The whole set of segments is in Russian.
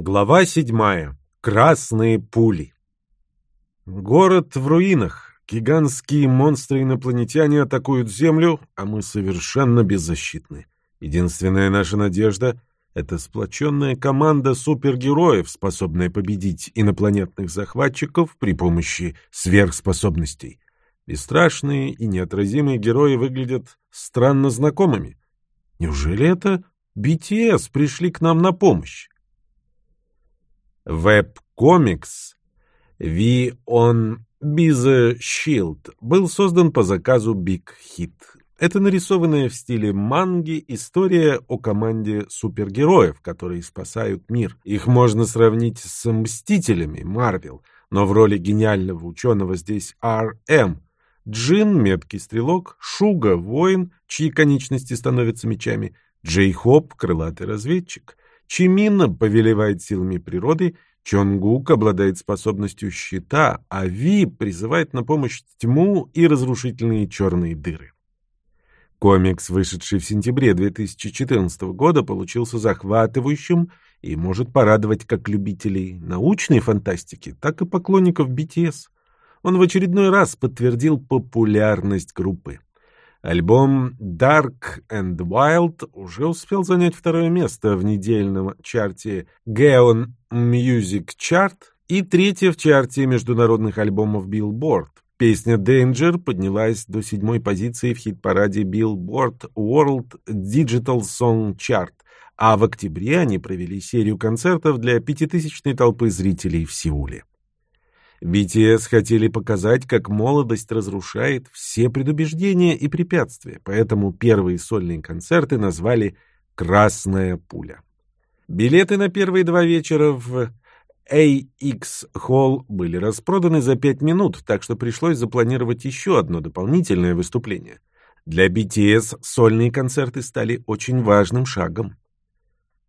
Глава седьмая. Красные пули. Город в руинах. Гигантские монстры-инопланетяне атакуют Землю, а мы совершенно беззащитны. Единственная наша надежда — это сплоченная команда супергероев, способная победить инопланетных захватчиков при помощи сверхспособностей. Бесстрашные и неотразимые герои выглядят странно знакомыми. Неужели это BTS пришли к нам на помощь? Веб-комикс «We on Be the Shield» был создан по заказу Big Hit. Это нарисованная в стиле манги история о команде супергероев, которые спасают мир. Их можно сравнить с «Мстителями» Марвел, но в роли гениального ученого здесь R.M. Джин — меткий стрелок, Шуга — воин, чьи конечности становятся мечами, Джей Хоп — крылатый разведчик — Чимин повелевает силами природы, Чонгук обладает способностью щита, а Ви призывает на помощь тьму и разрушительные черные дыры. Комикс, вышедший в сентябре 2014 года, получился захватывающим и может порадовать как любителей научной фантастики, так и поклонников BTS. Он в очередной раз подтвердил популярность группы. Альбом Dark and Wild уже успел занять второе место в недельном чарте Gaon Music Chart и третье в чарте международных альбомов Billboard. Песня Danger поднялась до седьмой позиции в хит-параде Billboard World Digital Song Chart, а в октябре они провели серию концертов для пятитысячной толпы зрителей в Сеуле. BTS хотели показать, как молодость разрушает все предубеждения и препятствия, поэтому первые сольные концерты назвали «Красная пуля». Билеты на первые два вечера в AX Hall были распроданы за пять минут, так что пришлось запланировать еще одно дополнительное выступление. Для BTS сольные концерты стали очень важным шагом.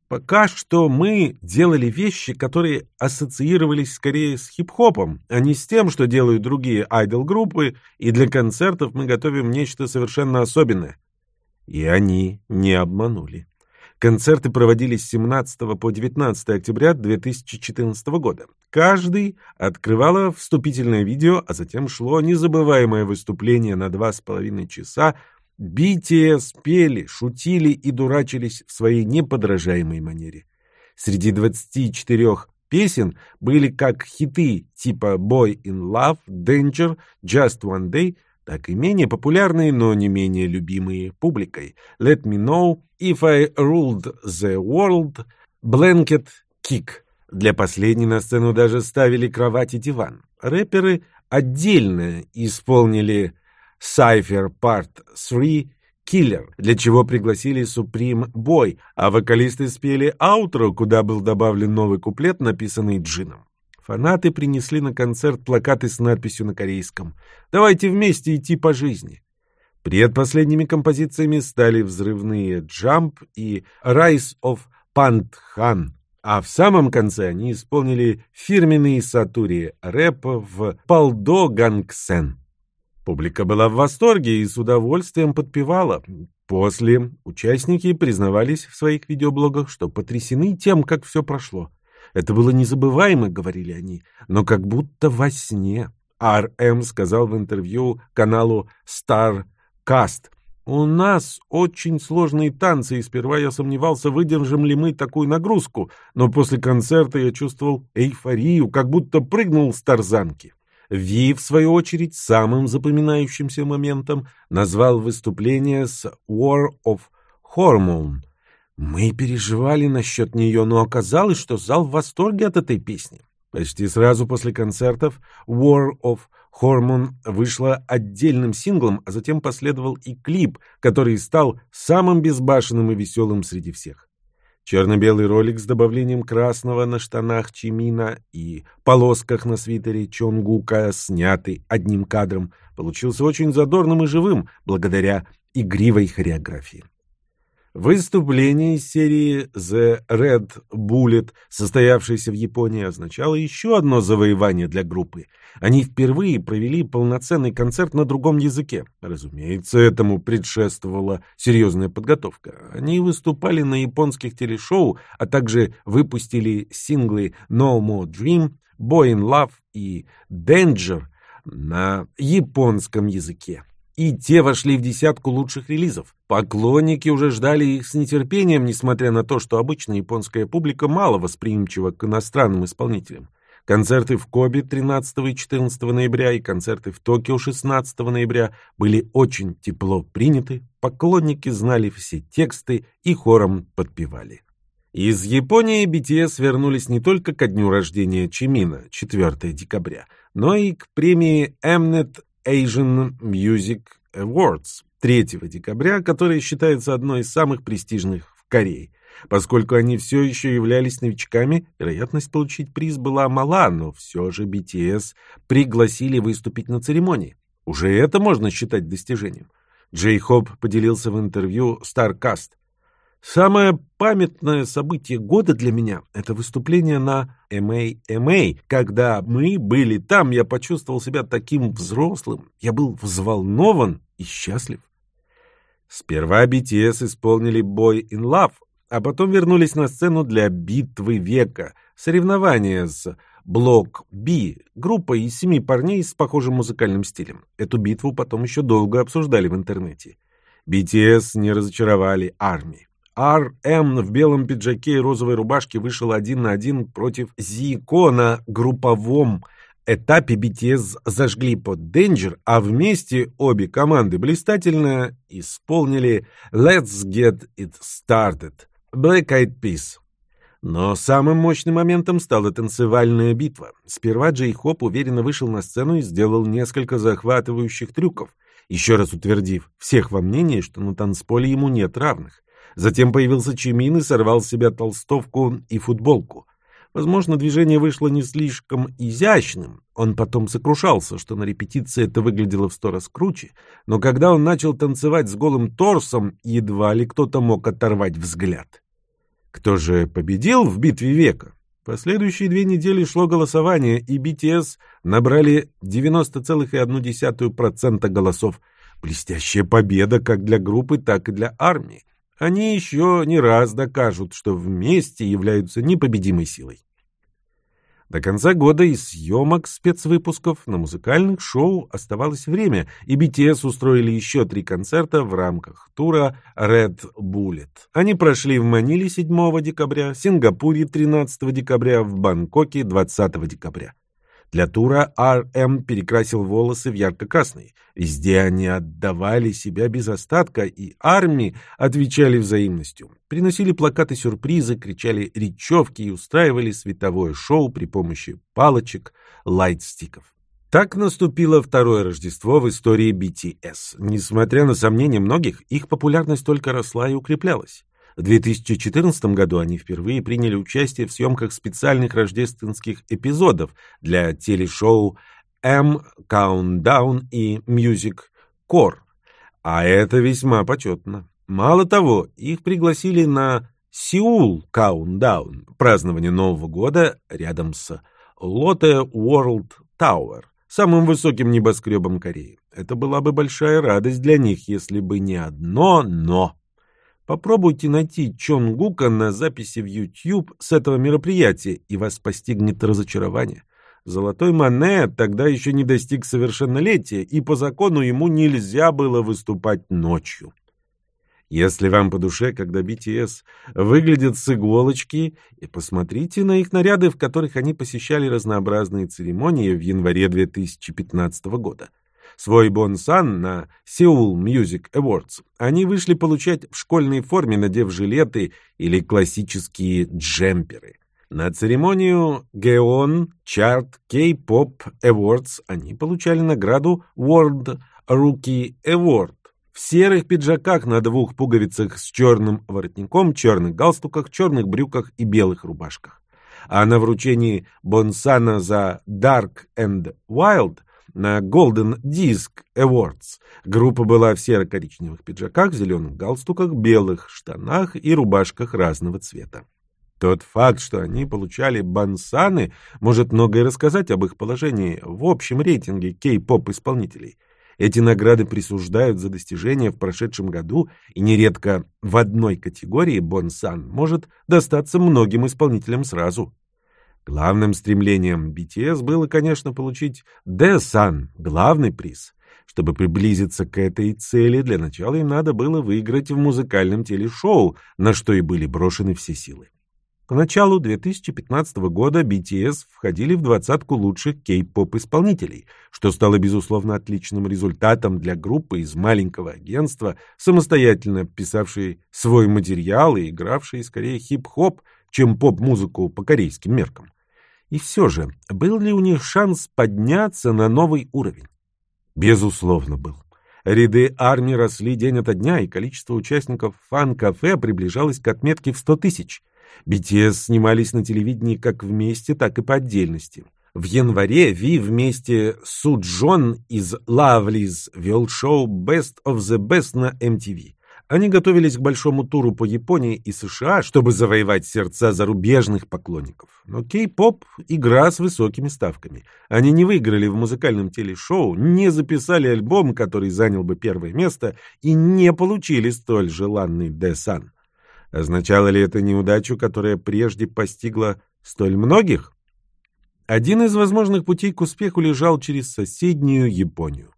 Пока что мы делали вещи, которые ассоциировались скорее с хип-хопом, а не с тем, что делают другие айдол-группы, и для концертов мы готовим нечто совершенно особенное. И они не обманули. Концерты проводились с 17 по 19 октября 2014 года. Каждый открывало вступительное видео, а затем шло незабываемое выступление на два с половиной часа BTS пели, шутили и дурачились в своей неподражаемой манере. Среди 24 песен были как хиты типа Boy in Love, Danger, Just One Day, так и менее популярные, но не менее любимые публикой Let Me Know, If I Ruled the World, Blanket Kick. Для последней на сцену даже ставили кровать и диван. Рэперы отдельно исполнили Cypher Part 3 Killer, для чего пригласили Supreme Boy, а вокалисты спели аутро, куда был добавлен новый куплет, написанный Джином. Фанаты принесли на концерт плакаты с надписью на корейском «Давайте вместе идти по жизни». Предпоследними композициями стали взрывные «Jump» и «Rise of Panthan», а в самом конце они исполнили фирменный сатури рэп в «Палдо Гангсен». Публика была в восторге и с удовольствием подпевала. После участники признавались в своих видеоблогах, что потрясены тем, как все прошло. Это было незабываемо, говорили они, но как будто во сне. Р.М. сказал в интервью каналу StarCast. «У нас очень сложные танцы, и сперва я сомневался, выдержим ли мы такую нагрузку, но после концерта я чувствовал эйфорию, как будто прыгнул с тарзанки». Ви, в свою очередь, самым запоминающимся моментом назвал выступление с War of Hormone. Мы переживали насчет нее, но оказалось, что зал в восторге от этой песни. Почти сразу после концертов War of Hormone вышла отдельным синглом, а затем последовал и клип, который стал самым безбашенным и веселым среди всех. Черно-белый ролик с добавлением красного на штанах Чимина и полосках на свитере Чонгука, снятый одним кадром, получился очень задорным и живым благодаря игривой хореографии. Выступление из серии The Red Bullet, состоявшееся в Японии, означало еще одно завоевание для группы. Они впервые провели полноценный концерт на другом языке. Разумеется, этому предшествовала серьезная подготовка. Они выступали на японских телешоу, а также выпустили синглы No More Dream, Boy in Love и Danger на японском языке и те вошли в десятку лучших релизов. Поклонники уже ждали их с нетерпением, несмотря на то, что обычно японская публика мало восприимчива к иностранным исполнителям. Концерты в Кобе 13 и 14 ноября и концерты в Токио 16 ноября были очень тепло приняты, поклонники знали все тексты и хором подпевали. Из Японии BTS вернулись не только ко дню рождения Чимина, 4 декабря, но и к премии Mnet Asian Music Awards 3 декабря, которая считается одной из самых престижных в Корее. Поскольку они все еще являлись новичками, вероятность получить приз была мала, но все же BTS пригласили выступить на церемонии. Уже это можно считать достижением. Джей Хоп поделился в интервью StarCast. Самое памятное событие года для меня — это выступление на MA-MA. Когда мы были там, я почувствовал себя таким взрослым. Я был взволнован и счастлив. Сперва BTS исполнили «Boy in Love», а потом вернулись на сцену для «Битвы века», соревнования с Блок B, группа из семи парней с похожим музыкальным стилем. Эту битву потом еще долго обсуждали в интернете. BTS не разочаровали армии. Р.М. в белом пиджаке и розовой рубашке вышел один на один против Зико на групповом этапе BTS зажгли под Danger, а вместе обе команды блистательно исполнили Let's Get It Started Black Eyed Peas. Но самым мощным моментом стала танцевальная битва. Сперва Джей Хоп уверенно вышел на сцену и сделал несколько захватывающих трюков, еще раз утвердив всех во мнении, что на танцполе ему нет равных. Затем появился Чимин и сорвал с себя толстовку и футболку. Возможно, движение вышло не слишком изящным. Он потом сокрушался, что на репетиции это выглядело в сто раз круче. Но когда он начал танцевать с голым торсом, едва ли кто-то мог оторвать взгляд. Кто же победил в битве века? Последующие две недели шло голосование, и BTS набрали 90,1% голосов. Блестящая победа как для группы, так и для армии они еще не раз докажут, что вместе являются непобедимой силой. До конца года из съемок спецвыпусков на музыкальных шоу оставалось время, и BTS устроили еще три концерта в рамках тура Red Bullet. Они прошли в Маниле 7 декабря, Сингапуре 13 декабря, в Бангкоке 20 декабря. Для тура Р.М. перекрасил волосы в ярко-красный. Везде они отдавали себя без остатка, и армии отвечали взаимностью. Приносили плакаты-сюрпризы, кричали речевки и устраивали световое шоу при помощи палочек, лайтстиков. Так наступило второе Рождество в истории BTS. Несмотря на сомнения многих, их популярность только росла и укреплялась. В 2014 году они впервые приняли участие в съемках специальных рождественских эпизодов для телешоу M Countdown и Music Core. А это весьма почетно. Мало того, их пригласили на Сеул Countdown, празднование Нового года рядом с Lotte World Tower, самым высоким небоскребом Кореи. Это была бы большая радость для них, если бы не одно «но». Попробуйте найти Чонгука на записи в YouTube с этого мероприятия, и вас постигнет разочарование. Золотой Мане тогда еще не достиг совершеннолетия, и по закону ему нельзя было выступать ночью. Если вам по душе, когда BTS выглядят с иголочки, и посмотрите на их наряды, в которых они посещали разнообразные церемонии в январе 2015 года свой бонсан на Seoul Music Awards, они вышли получать в школьной форме, надев жилеты или классические джемперы. На церемонию Geon Chart K-Pop Awards они получали награду World Rookie Award в серых пиджаках на двух пуговицах с черным воротником, черных галстуках, черных брюках и белых рубашках. А на вручении Бонсана за Dark and Wild на Golden Disc Awards. Группа была в серо-коричневых пиджаках, зеленых галстуках, белых штанах и рубашках разного цвета. Тот факт, что они получали бансаны, может многое рассказать об их положении в общем рейтинге кей-поп исполнителей. Эти награды присуждают за достижения в прошедшем году, и нередко в одной категории бонсан может достаться многим исполнителям сразу. Главным стремлением BTS было, конечно, получить D-Sun, главный приз. Чтобы приблизиться к этой цели, для начала им надо было выиграть в музыкальном телешоу, на что и были брошены все силы. К началу 2015 года BTS входили в двадцатку лучших кей-поп исполнителей, что стало безусловно отличным результатом для группы из маленького агентства, самостоятельно писавшей свой материал и игравшей скорее хип-хоп, чем поп-музыку по корейским меркам. И все же, был ли у них шанс подняться на новый уровень? Безусловно, был. Ряды армии росли день ото дня, и количество участников фан-кафе приближалось к отметке в 100 тысяч. BTS снимались на телевидении как вместе, так и по отдельности. В январе Ви вместе с Суджон из Lovely's вел шоу Best of the Best на MTV. Они готовились к большому туру по Японии и США, чтобы завоевать сердца зарубежных поклонников. Но кей-поп — игра с высокими ставками. Они не выиграли в музыкальном телешоу, не записали альбом, который занял бы первое место, и не получили столь желанный Дэсан. Означало ли это неудачу, которая прежде постигла столь многих? Один из возможных путей к успеху лежал через соседнюю Японию.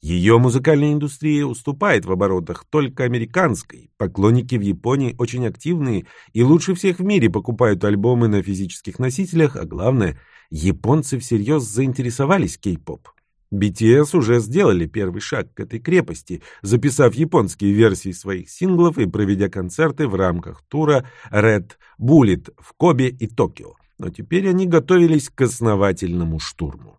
Ее музыкальная индустрия уступает в оборотах только американской. Поклонники в Японии очень активные и лучше всех в мире покупают альбомы на физических носителях, а главное, японцы всерьез заинтересовались кей-поп. BTS уже сделали первый шаг к этой крепости, записав японские версии своих синглов и проведя концерты в рамках тура Red Bullet в Кобе и Токио. Но теперь они готовились к основательному штурму.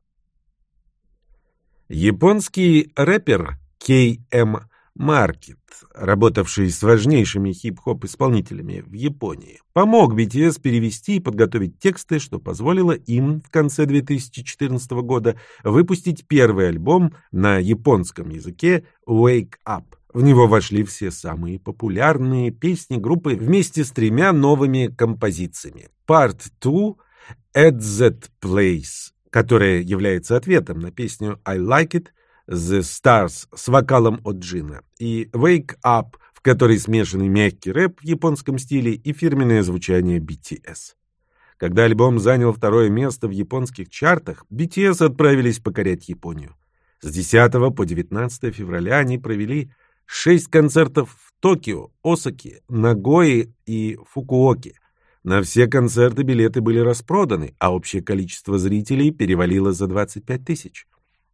Японский рэпер Кей М. Маркет, работавший с важнейшими хип-хоп-исполнителями в Японии, помог BTS перевести и подготовить тексты, что позволило им в конце 2014 года выпустить первый альбом на японском языке «Wake Up». В него вошли все самые популярные песни группы вместе с тремя новыми композициями. Part 2 «At That Place», которая является ответом на песню «I Like It», The Stars с вокалом от Джина и Wake Up, в которой смешанный мягкий рэп в японском стиле и фирменное звучание BTS. Когда альбом занял второе место в японских чартах, BTS отправились покорять Японию. С 10 по 19 февраля они провели шесть концертов в Токио, Осаке, Нагое и Фукуоке. На все концерты билеты были распроданы, а общее количество зрителей перевалило за 25 тысяч.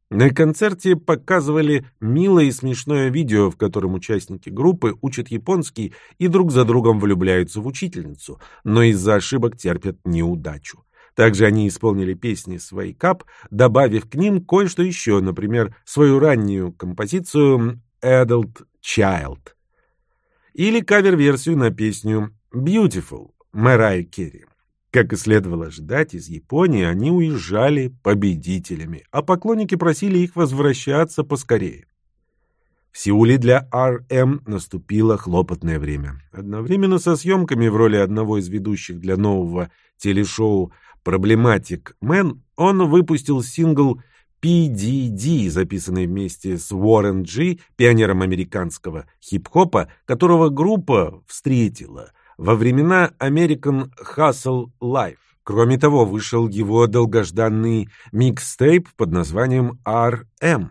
На концерте показывали милое и смешное видео, в котором участники группы учат японский и друг за другом влюбляются в учительницу, но из-за ошибок терпят неудачу. Также они исполнили песни Sway Cup, добавив к ним кое-что еще, например, свою раннюю композицию Adult Child или кавер-версию на песню Beautiful Мэрайи Керри. Как и следовало ожидать, из Японии они уезжали победителями, а поклонники просили их возвращаться поскорее. В Сеуле для RM наступило хлопотное время. Одновременно со съемками в роли одного из ведущих для нового телешоу «Problematic Man» он выпустил сингл PDD, записанный вместе с Уоррен Джи, пионером американского хип-хопа, которого группа встретила – во времена American Hustle Life. Кроме того, вышел его долгожданный микстейп под названием RM.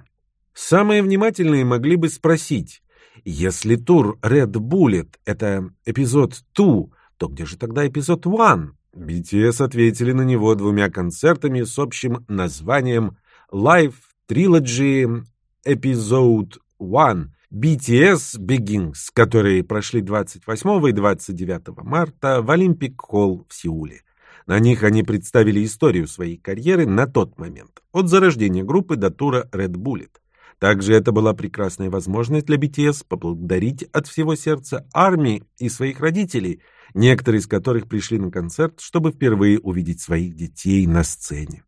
Самые внимательные могли бы спросить, если тур Red Bullet — это эпизод 2, то где же тогда эпизод 1? BTS ответили на него двумя концертами с общим названием Live Trilogy Episode 1 BTS Begins, которые прошли 28 и 29 марта в Олимпик Холл в Сеуле. На них они представили историю своей карьеры на тот момент, от зарождения группы до тура Red Bullet. Также это была прекрасная возможность для BTS поблагодарить от всего сердца армии и своих родителей, некоторые из которых пришли на концерт, чтобы впервые увидеть своих детей на сцене.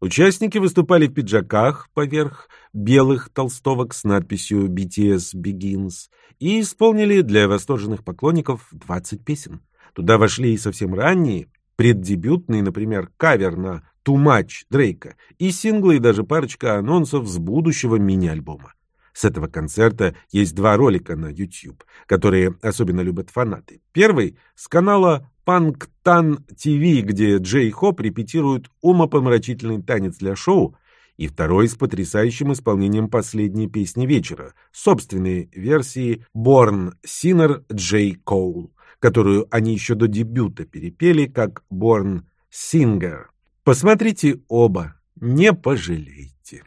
Участники выступали в пиджаках поверх белых толстовок с надписью BTS Begins и исполнили для восторженных поклонников 20 песен. Туда вошли и совсем ранние, преддебютный, например, кавер на «Too Much» Дрейка и синглы и даже парочка анонсов с будущего мини-альбома. С этого концерта есть два ролика на YouTube, которые особенно любят фанаты. Первый — с канала Панктан ТВ, где Джей Хоп репетирует умопомрачительный танец для шоу, и второй с потрясающим исполнением последней песни вечера, собственной версии Born Sinner Джей Коул которую они еще до дебюта перепели как Born Singer. Посмотрите оба, не пожалейте.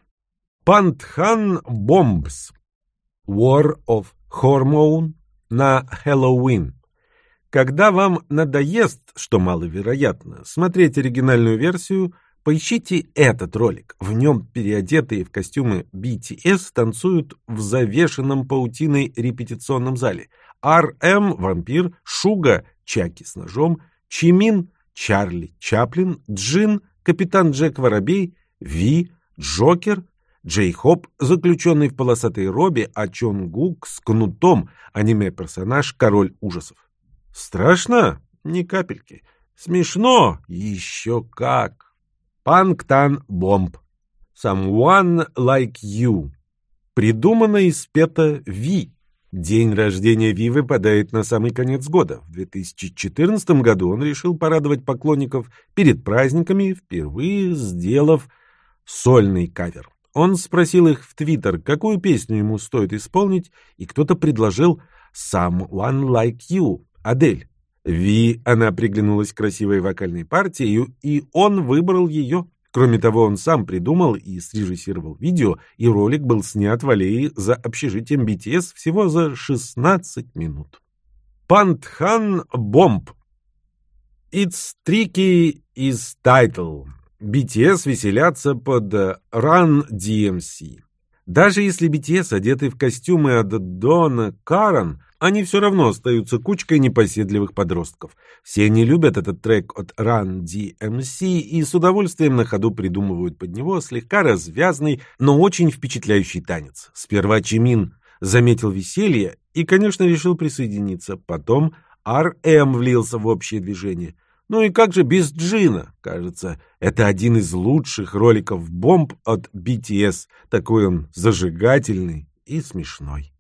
Пантхан Бомбс War of Hormone на Хэллоуин. Когда вам надоест, что маловероятно, смотреть оригинальную версию, поищите этот ролик. В нем переодетые в костюмы BTS танцуют в завешенном паутиной репетиционном зале – Р.М. Вампир, Шуга Чаки с ножом, Чимин Чарли Чаплин, Джин Капитан Джек Воробей, Ви Джокер, Джей Хоп, заключенный в полосатой робе, а Чон Гук с кнутом, аниме-персонаж Король ужасов. Страшно? Ни капельки. Смешно? Еще как. Панктан Бомб. Someone Like You. Придумано и спето Ви. День рождения Ви выпадает на самый конец года. В 2014 году он решил порадовать поклонников перед праздниками, впервые сделав сольный кавер. Он спросил их в Твиттер, какую песню ему стоит исполнить, и кто-то предложил «Someone Like You» Адель. Ви, она приглянулась красивой вокальной партией, и он выбрал ее. Кроме того, он сам придумал и срежиссировал видео, и ролик был снят в аллее за общежитием BTS всего за 16 минут. Пантхан Бомб It's tricky is title. BTS веселятся под Run DMC. Даже если BTS одеты в костюмы от Дона Карен, они все равно остаются кучкой непоседливых подростков. Все они любят этот трек от Run DMC и с удовольствием на ходу придумывают под него слегка развязный, но очень впечатляющий танец. Сперва Чимин заметил веселье и, конечно, решил присоединиться. Потом RM влился в общее движение. Ну и как же без Джина? Кажется, это один из лучших роликов бомб от BTS. Такой он зажигательный и смешной.